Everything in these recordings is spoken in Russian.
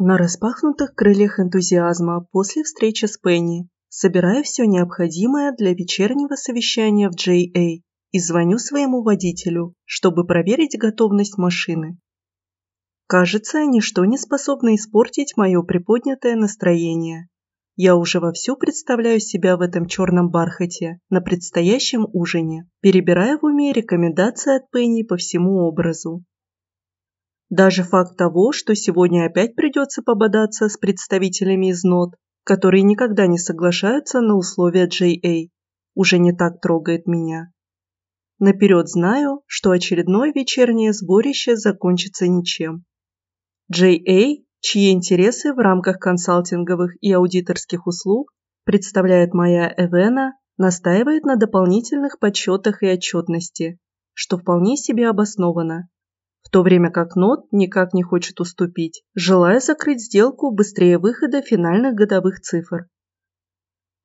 На распахнутых крыльях энтузиазма после встречи с Пенни собираю все необходимое для вечернего совещания в JA и звоню своему водителю, чтобы проверить готовность машины. Кажется, ничто не способно испортить мое приподнятое настроение. Я уже вовсю представляю себя в этом черном бархате на предстоящем ужине, перебирая в уме рекомендации от Пенни по всему образу. Даже факт того, что сегодня опять придется пободаться с представителями из НОТ, которые никогда не соглашаются на условия JA, уже не так трогает меня. Наперед знаю, что очередное вечернее сборище закончится ничем. JA, чьи интересы в рамках консалтинговых и аудиторских услуг представляет моя Эвена, настаивает на дополнительных подсчетах и отчетности, что вполне себе обосновано, в то время как НОТ никак не хочет уступить, желая закрыть сделку быстрее выхода финальных годовых цифр.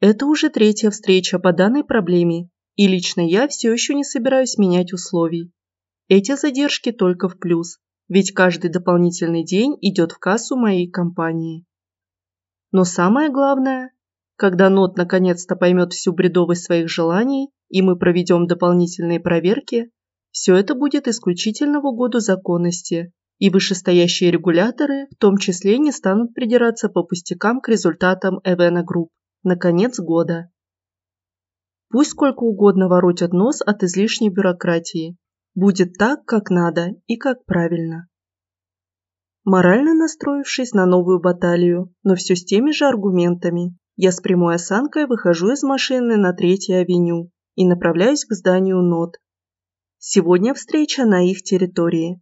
Это уже третья встреча по данной проблеме, и лично я все еще не собираюсь менять условий. Эти задержки только в плюс, ведь каждый дополнительный день идет в кассу моей компании. Но самое главное, когда НОТ наконец-то поймет всю бредовость своих желаний, и мы проведем дополнительные проверки, все это будет исключительно в угоду законности, и вышестоящие регуляторы в том числе не станут придираться по пустякам к результатам Эвена Групп на конец года. Пусть сколько угодно воротят нос от излишней бюрократии. Будет так, как надо и как правильно. Морально настроившись на новую баталию, но все с теми же аргументами, я с прямой осанкой выхожу из машины на Третьей авеню и направляюсь к зданию НОТ, Сегодня встреча на их территории.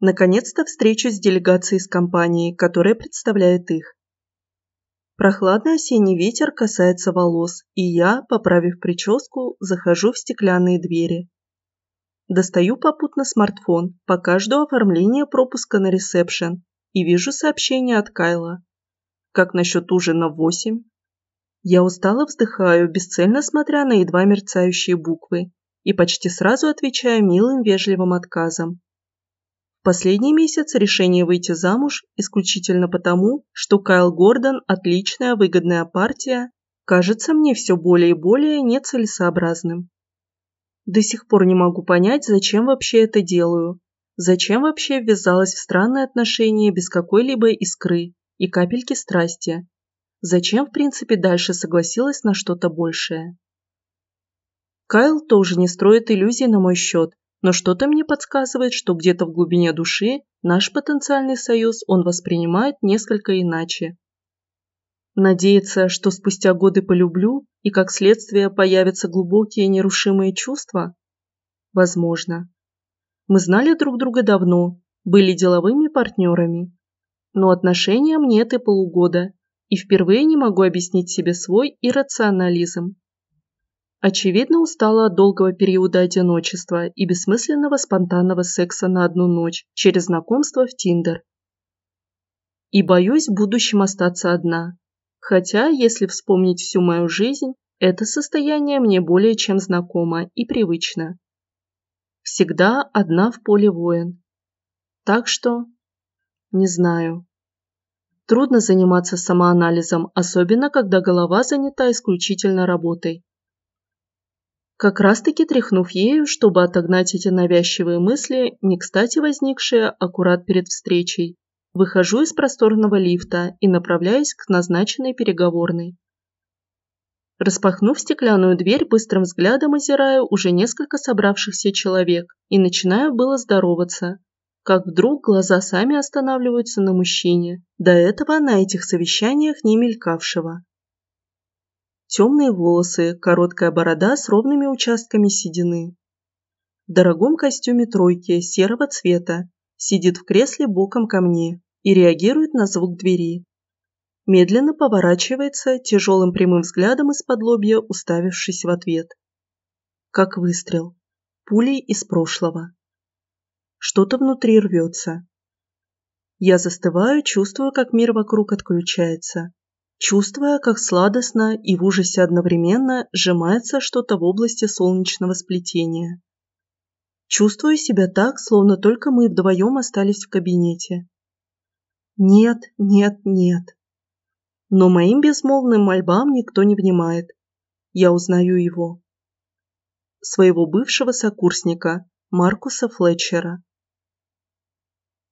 Наконец-то встреча с делегацией из компании, которая представляет их. Прохладный осенний ветер касается волос, и я, поправив прическу, захожу в стеклянные двери. Достаю попутно смартфон, пока жду оформления пропуска на ресепшн, и вижу сообщение от Кайла. Как насчет ужина в восемь? Я устало вздыхаю, бесцельно смотря на едва мерцающие буквы, и почти сразу отвечаю милым вежливым отказом. Последний месяц решение выйти замуж исключительно потому, что Кайл Гордон – отличная выгодная партия, кажется мне все более и более нецелесообразным. До сих пор не могу понять, зачем вообще это делаю, зачем вообще ввязалась в странные отношения без какой-либо искры и капельки страсти, зачем в принципе дальше согласилась на что-то большее. Кайл тоже не строит иллюзий на мой счет, но что-то мне подсказывает, что где-то в глубине души наш потенциальный союз он воспринимает несколько иначе. Надеется, что спустя годы полюблю и как следствие появятся глубокие нерушимые чувства? Возможно. Мы знали друг друга давно, были деловыми партнерами. Но отношениям нет и полугода, и впервые не могу объяснить себе свой иррационализм. Очевидно, устала от долгого периода одиночества и бессмысленного спонтанного секса на одну ночь через знакомство в Тиндер. И боюсь в будущем остаться одна. Хотя, если вспомнить всю мою жизнь, это состояние мне более чем знакомо и привычно. Всегда одна в поле воин. Так что... Не знаю. Трудно заниматься самоанализом, особенно когда голова занята исключительно работой. Как раз-таки тряхнув ею, чтобы отогнать эти навязчивые мысли, не кстати возникшие аккурат перед встречей, выхожу из просторного лифта и направляюсь к назначенной переговорной. Распахнув стеклянную дверь, быстрым взглядом озираю уже несколько собравшихся человек и начинаю было здороваться, как вдруг глаза сами останавливаются на мужчине, до этого на этих совещаниях не мелькавшего. Темные волосы, короткая борода с ровными участками седины. В дорогом костюме тройки серого цвета сидит в кресле боком ко мне и реагирует на звук двери. Медленно поворачивается, тяжелым прямым взглядом из-под лобья, уставившись в ответ. Как выстрел. Пулей из прошлого. Что-то внутри рвется. Я застываю, чувствую, как мир вокруг отключается чувствуя, как сладостно и в ужасе одновременно сжимается что-то в области солнечного сплетения. Чувствую себя так, словно только мы вдвоем остались в кабинете. Нет, нет, нет. Но моим безмолвным мольбам никто не внимает. Я узнаю его. Своего бывшего сокурсника, Маркуса Флетчера.